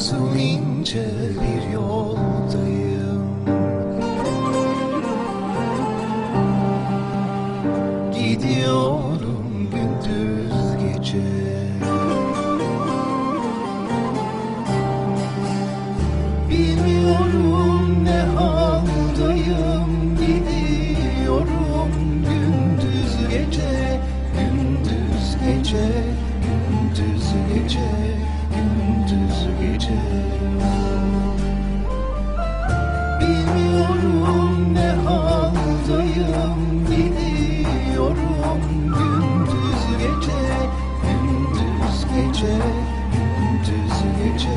uzun ince bir yoldayım. Gidiyorum gündüz gece. Bilmiyorum ne haldayım. gece gündüz gece.